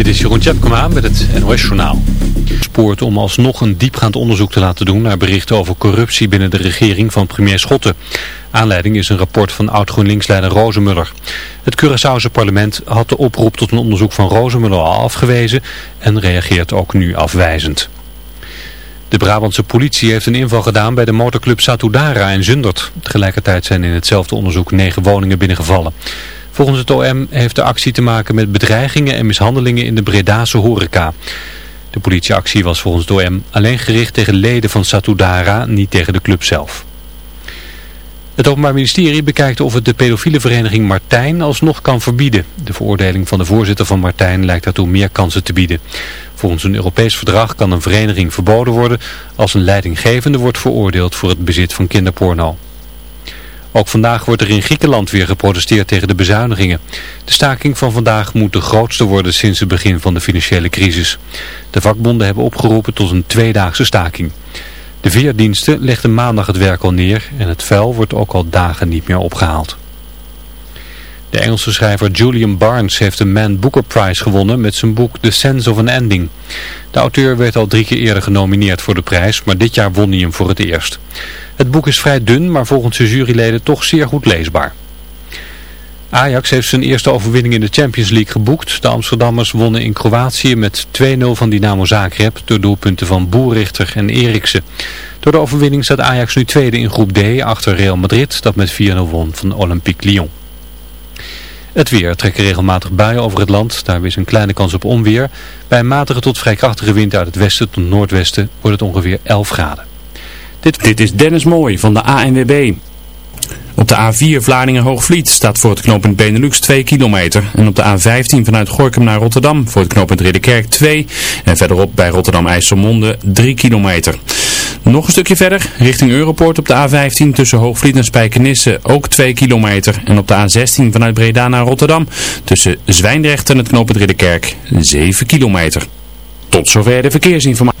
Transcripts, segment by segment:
Dit is Jeroen Tjepkema met het NOS Journaal. Spoort om alsnog een diepgaand onderzoek te laten doen naar berichten over corruptie binnen de regering van premier Schotten. Aanleiding is een rapport van oud-GroenLinks-leider. Het Curaçaose parlement had de oproep tot een onderzoek van Rozemuller al afgewezen en reageert ook nu afwijzend. De Brabantse politie heeft een inval gedaan bij de motorclub Satudara in Zundert. Tegelijkertijd zijn in hetzelfde onderzoek negen woningen binnengevallen. Volgens het OM heeft de actie te maken met bedreigingen en mishandelingen in de Bredase horeca. De politieactie was volgens het OM alleen gericht tegen leden van Satudara, niet tegen de club zelf. Het Openbaar Ministerie bekijkt of het de pedofiele vereniging Martijn alsnog kan verbieden. De veroordeling van de voorzitter van Martijn lijkt daartoe meer kansen te bieden. Volgens een Europees verdrag kan een vereniging verboden worden als een leidinggevende wordt veroordeeld voor het bezit van kinderporno. Ook vandaag wordt er in Griekenland weer geprotesteerd tegen de bezuinigingen. De staking van vandaag moet de grootste worden sinds het begin van de financiële crisis. De vakbonden hebben opgeroepen tot een tweedaagse staking. De veerdiensten legden maandag het werk al neer en het vuil wordt ook al dagen niet meer opgehaald. De Engelse schrijver Julian Barnes heeft de Man Booker Prize gewonnen met zijn boek The Sense of an Ending. De auteur werd al drie keer eerder genomineerd voor de prijs, maar dit jaar won hij hem voor het eerst. Het boek is vrij dun, maar volgens de juryleden toch zeer goed leesbaar. Ajax heeft zijn eerste overwinning in de Champions League geboekt. De Amsterdammers wonnen in Kroatië met 2-0 van Dynamo Zagreb door doelpunten van Boerrichter en Eriksen. Door de overwinning staat Ajax nu tweede in groep D achter Real Madrid dat met 4-0 won van Olympique Lyon. Het weer trekken regelmatig buien over het land. Daar is een kleine kans op onweer. Bij een matige tot vrij krachtige wind uit het westen tot noordwesten wordt het ongeveer 11 graden. Dit, Dit is Dennis Mooij van de ANWB. Op de A4 Vlaardingen-Hoogvliet staat voor het knooppunt Benelux 2 kilometer. En op de A15 vanuit Gorkum naar Rotterdam voor het knooppunt Ridderkerk 2. En verderop bij Rotterdam-IJsselmonde 3 kilometer. Nog een stukje verder, richting Europoort op de A15 tussen Hoogvliet en Spijkenisse ook 2 kilometer. En op de A16 vanuit Breda naar Rotterdam tussen Zwijndrecht en het knooppunt Ridderkerk 7 kilometer. Tot zover de verkeersinformatie.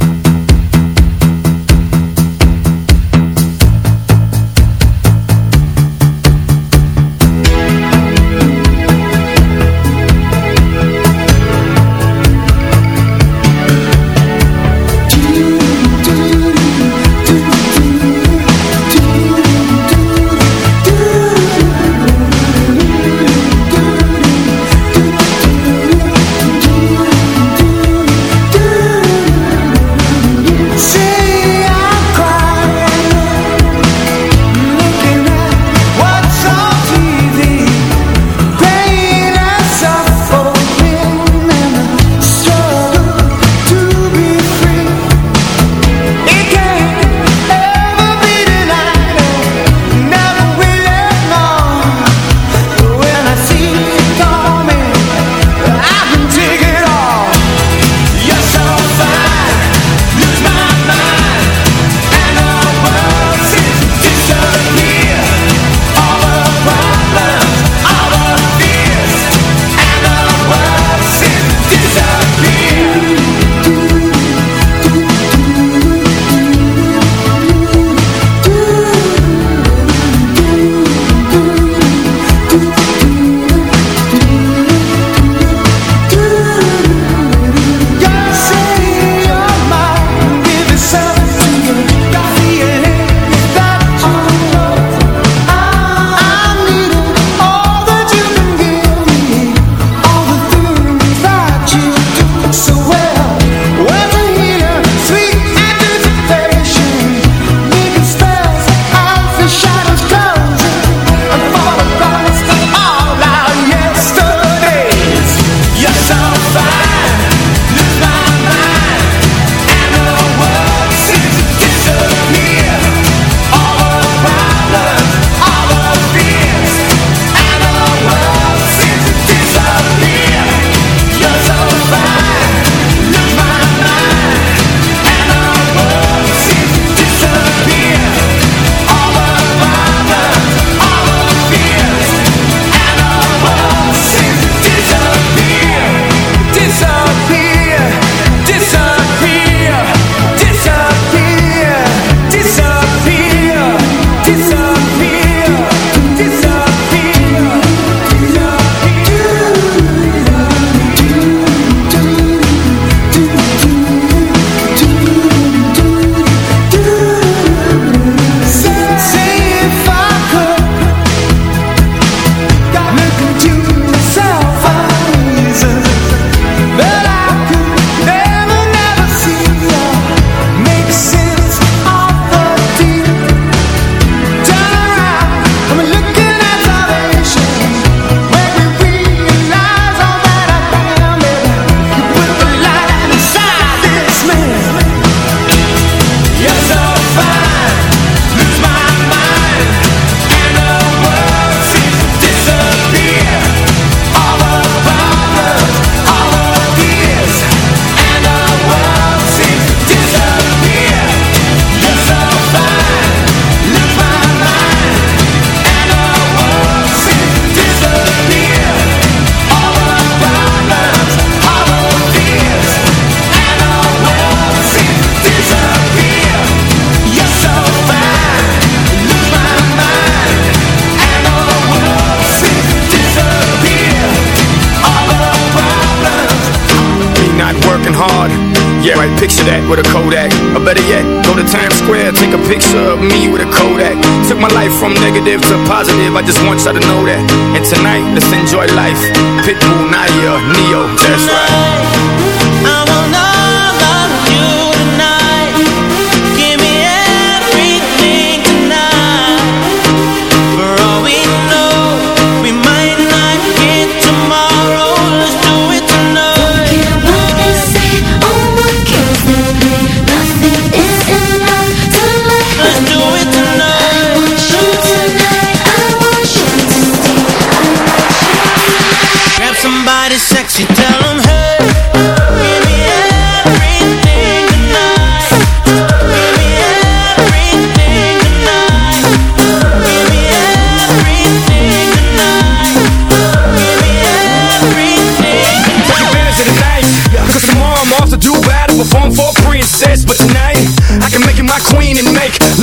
I just want y'all to know that. And tonight, let's enjoy life. Pitbull, Nayer, Ne-Yo, that's right.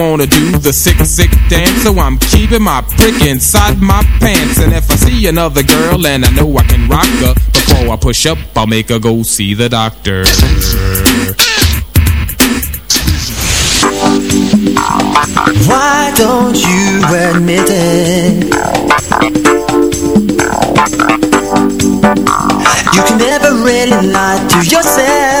wanna do the sick, sick dance. So I'm keeping my prick inside my pants. And if I see another girl and I know I can rock her. Before I push up, I'll make her go see the doctor. Why don't you admit it? You can never really lie to yourself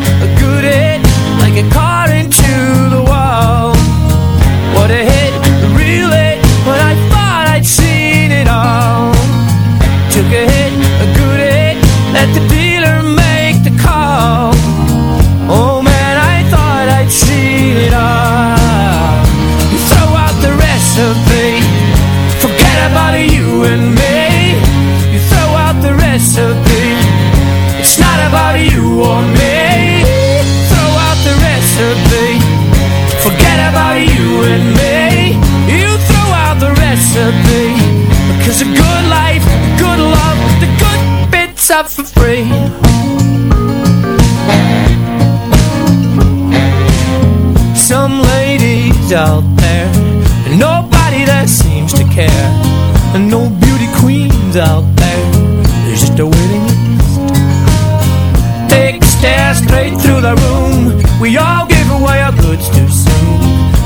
and me. You throw out the recipe. Because a good life, a good love, the good bits are for free. Some ladies out there, nobody that seems to care. And no beauty queens out there, there's just a waiting list. Take a stare straight through the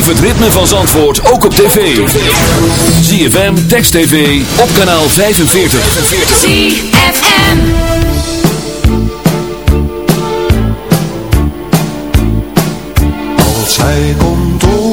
Beleef het ritme van Zandvoort ook op tv. ZFM, Text TV, op kanaal 45. ZFM Als hij komt door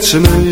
To me.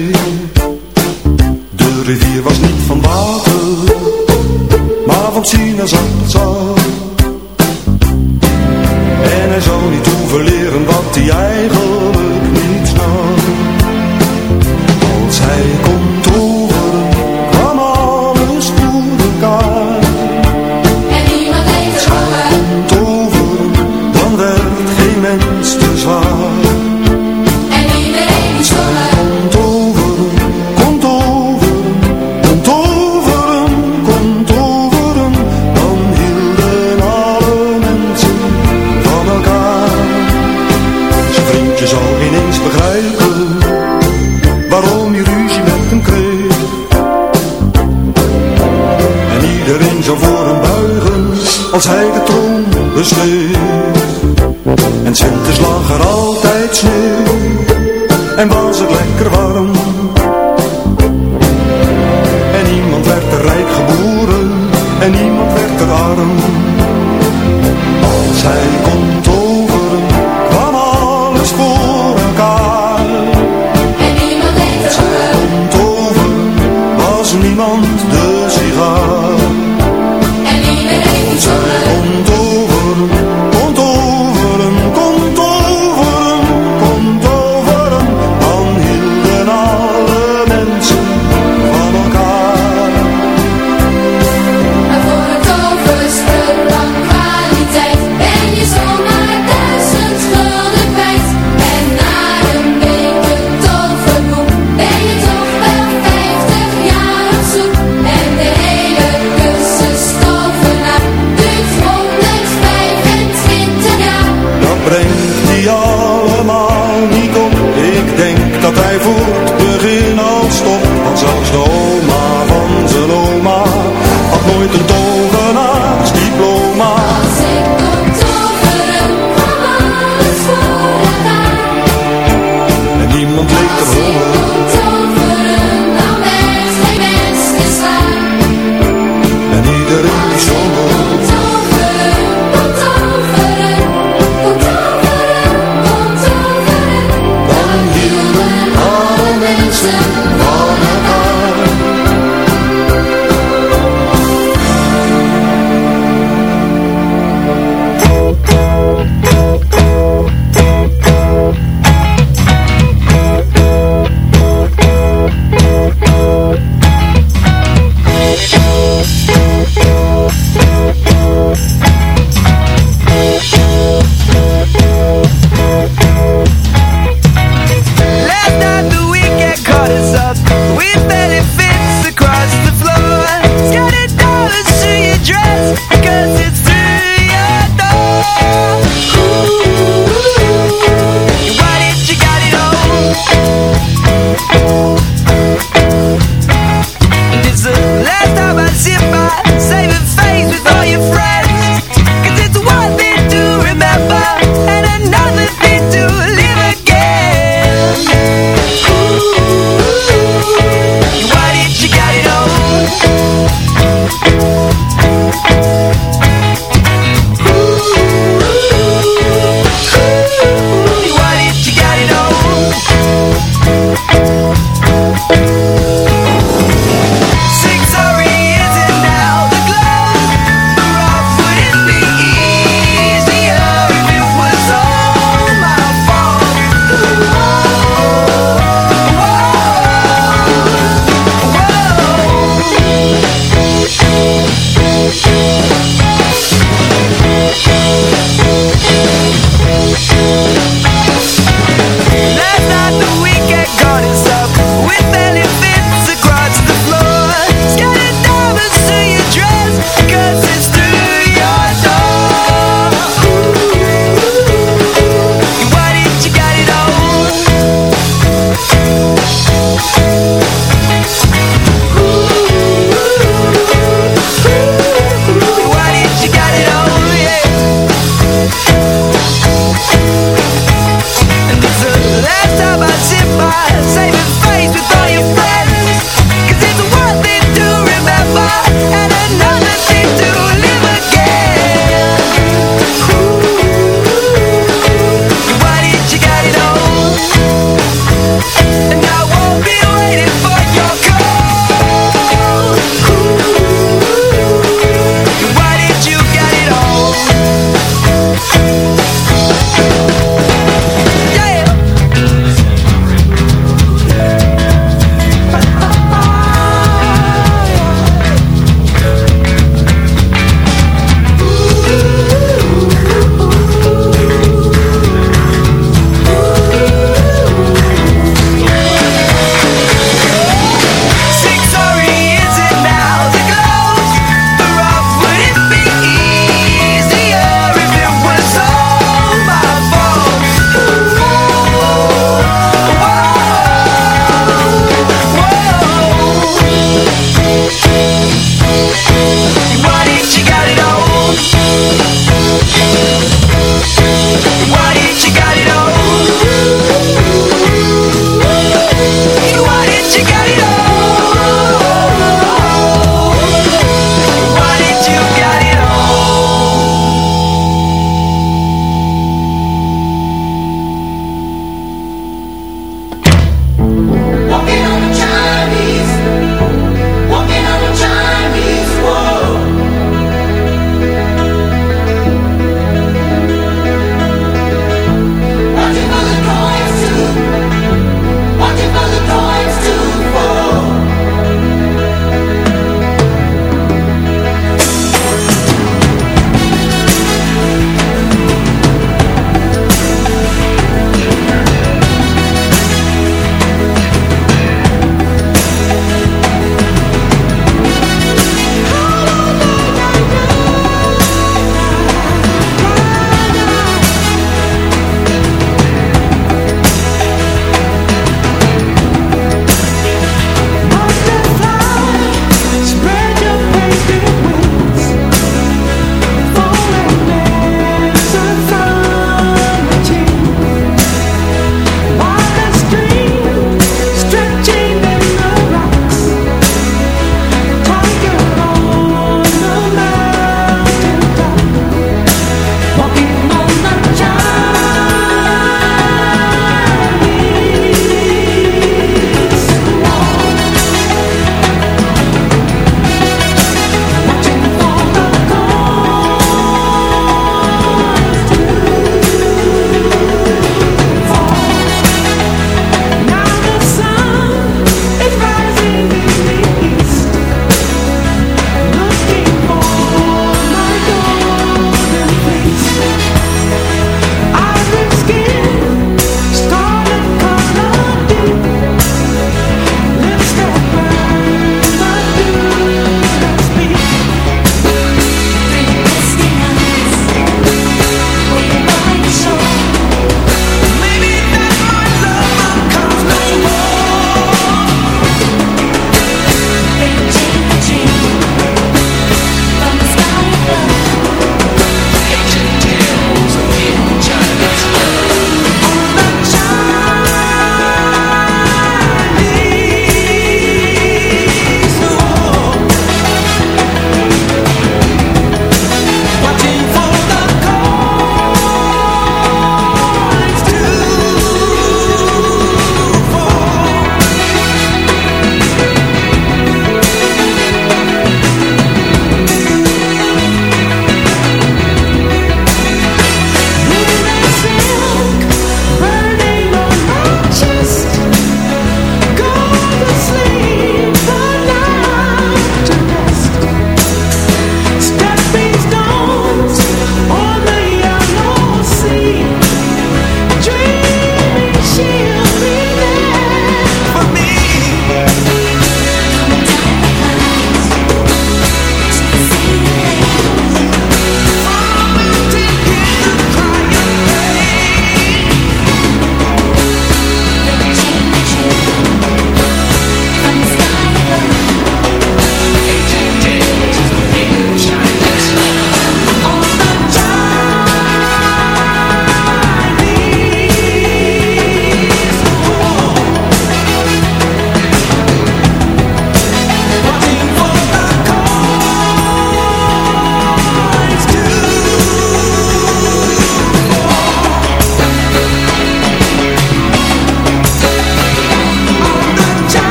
limón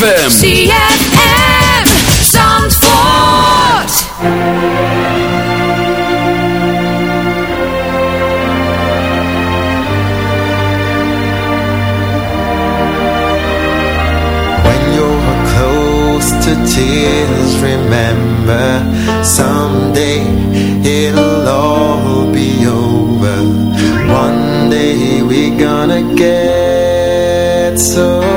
ZFM. ZFM. Zandvoort. to tears remember someday it'll all be over one day we're gonna get so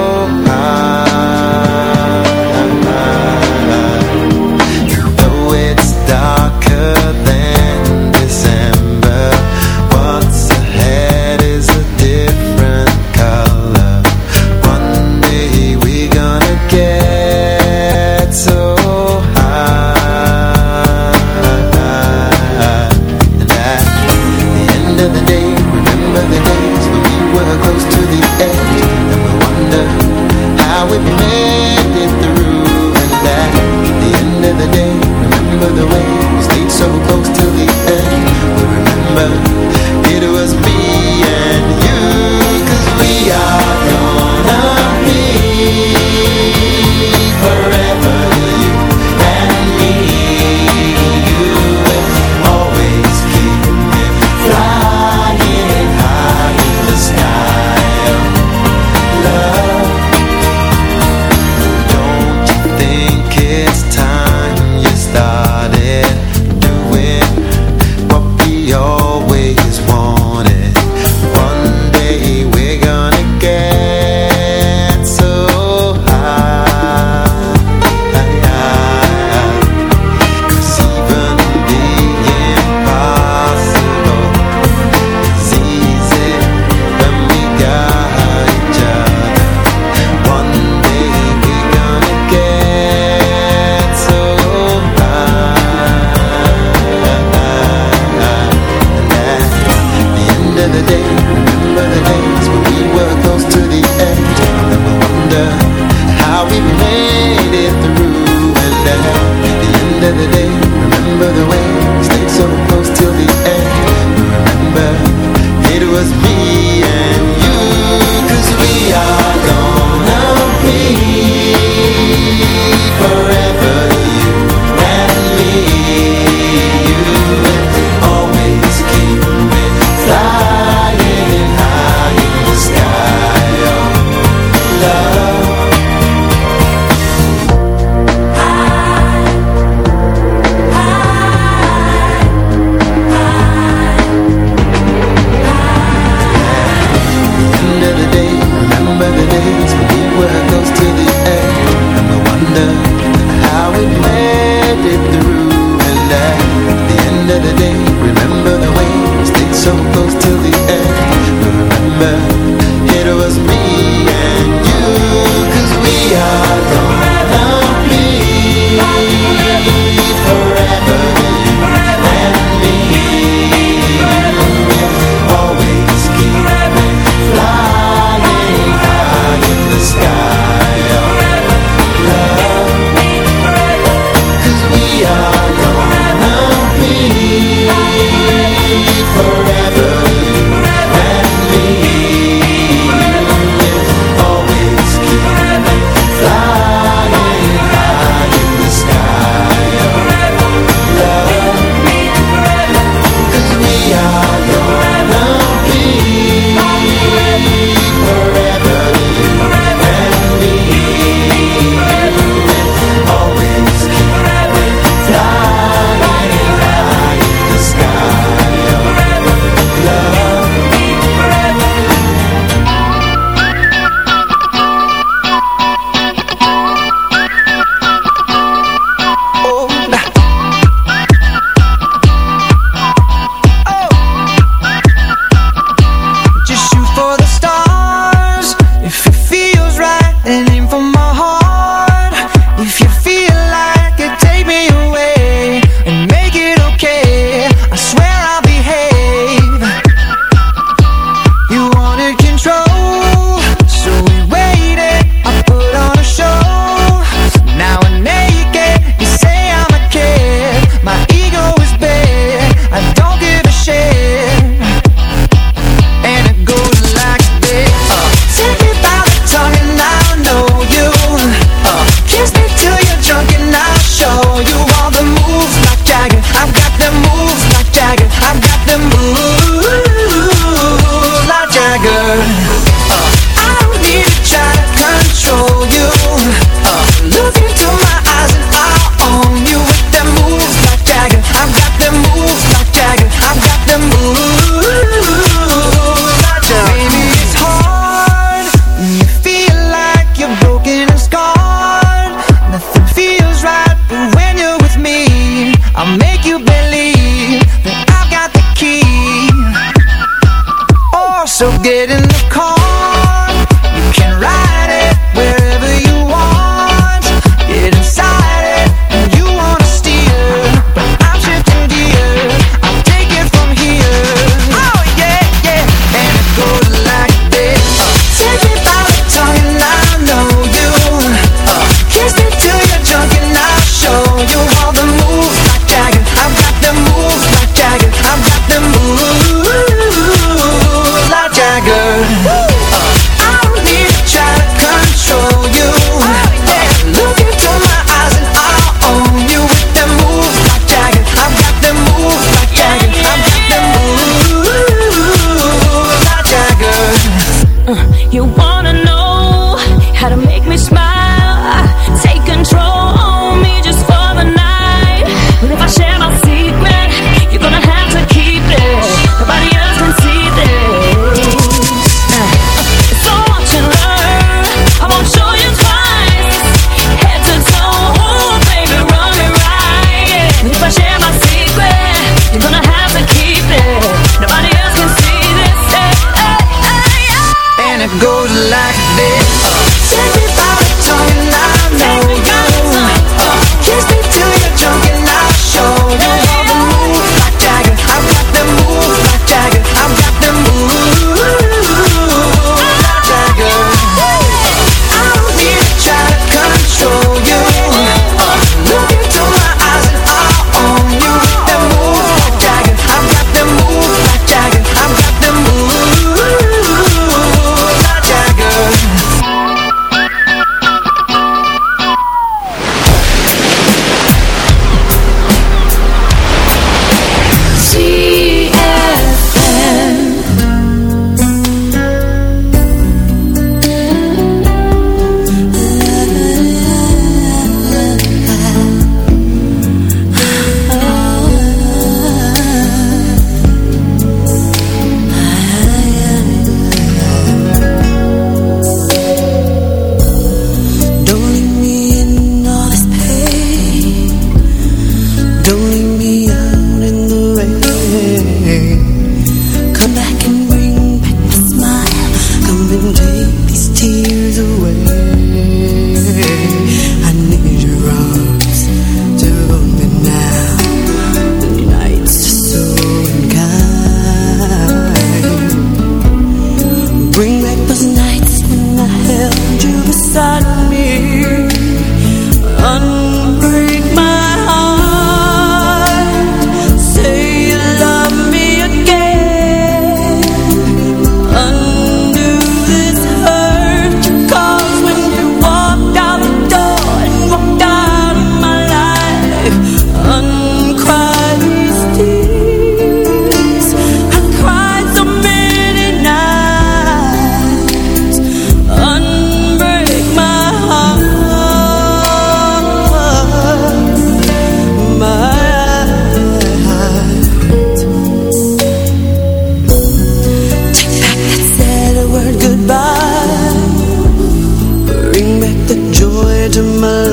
my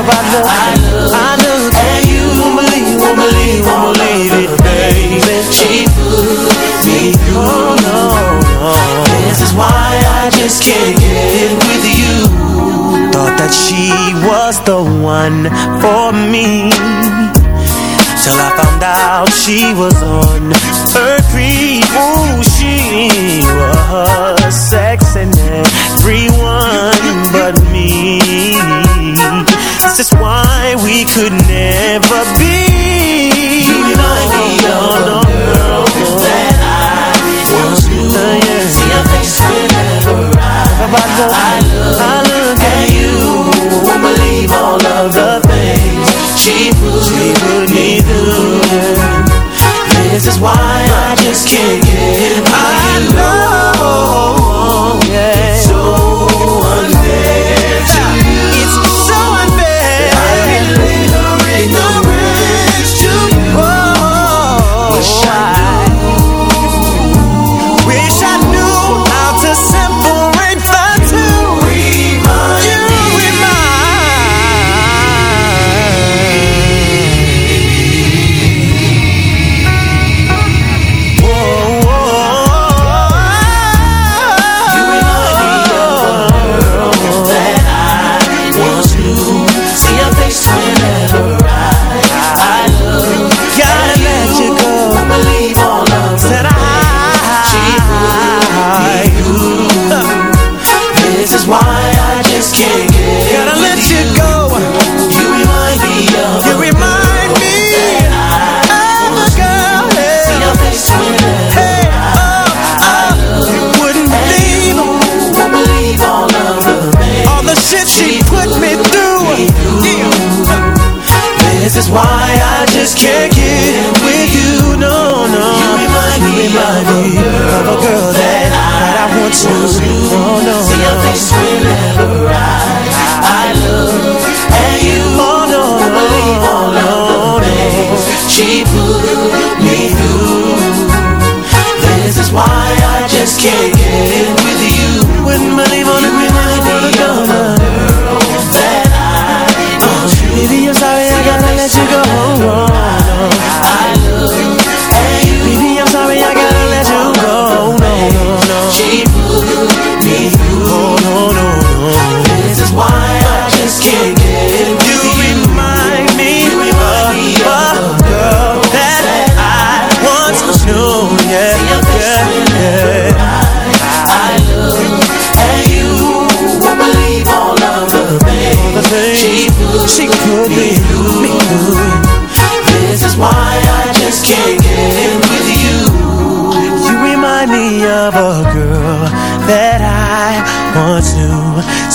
I, look, I look at you. Won't believe, won't believe, won't believe it, baby. She put me through. This is why I just can't get with you. Thought that she was the one for me. Till I found out she was on her we could never be. You the girl that I once knew. See I, look, I look at you. Won't believe all of the things she me through. This is why I just can't get enough. I know, Oh, is why I just can't get with you, no, no. You remind me, remind me of a girl that, that I once knew. Oh, no, See your face whenever I, I look at you. Oh, no, no, believe all no, of the things she put me through.